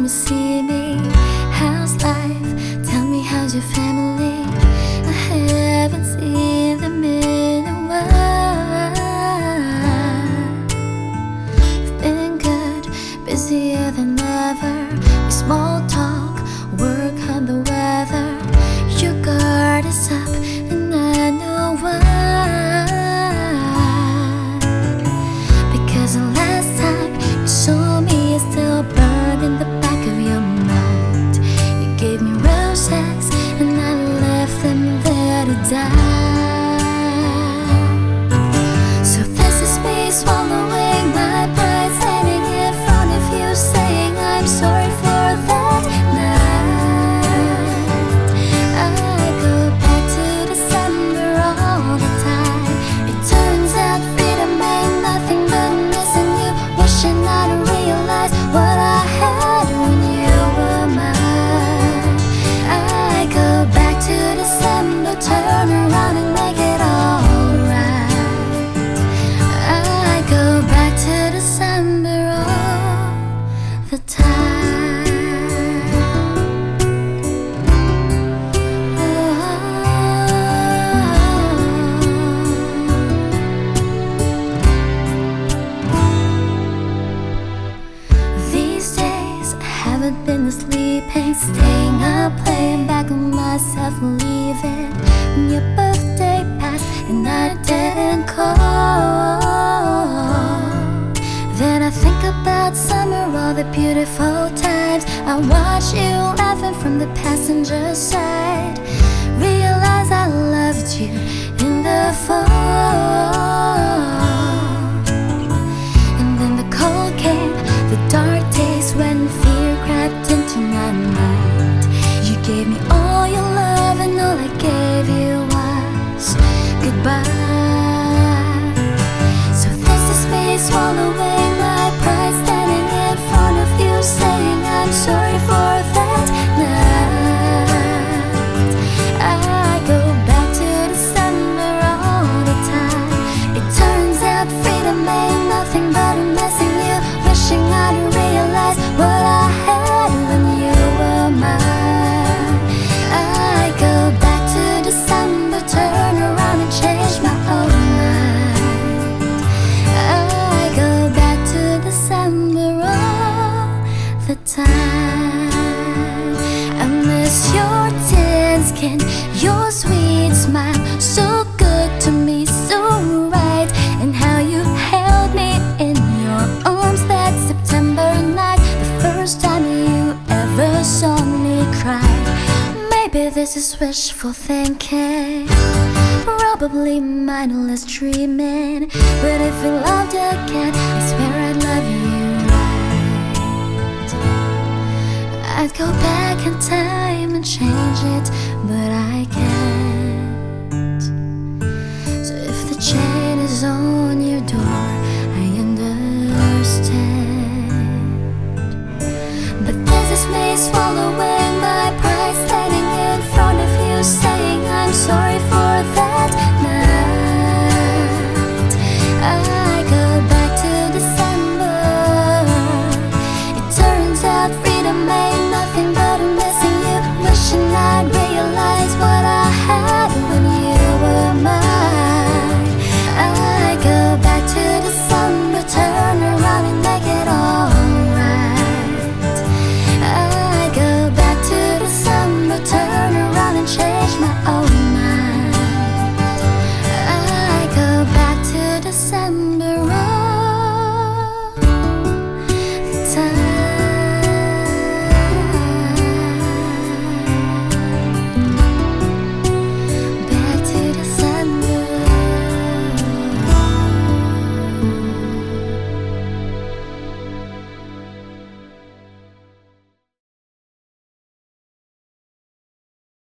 time to see me. How's life? Tell me how's your family? Sleeping, staying up, playing back on myself, leaving. When your birthday passed and I didn't call. Then I think about summer, all the beautiful times. I watch you laughing from the passenger side. So this is me swallowing my pride, standing in front of you, saying I'm sorry for that night. I go back to December all the time. It turns out freedom nothing but the time. I miss your tan skin, your sweet smile, so good to me, so right, and how you held me in your arms that September night, the first time you ever saw me cry. Maybe this is wishful thinking, probably mindless dreaming. But if we loved again, I swear can't go back in time and change it, but I can't. So if the chain is on your door, I understand. But this is me swallowing.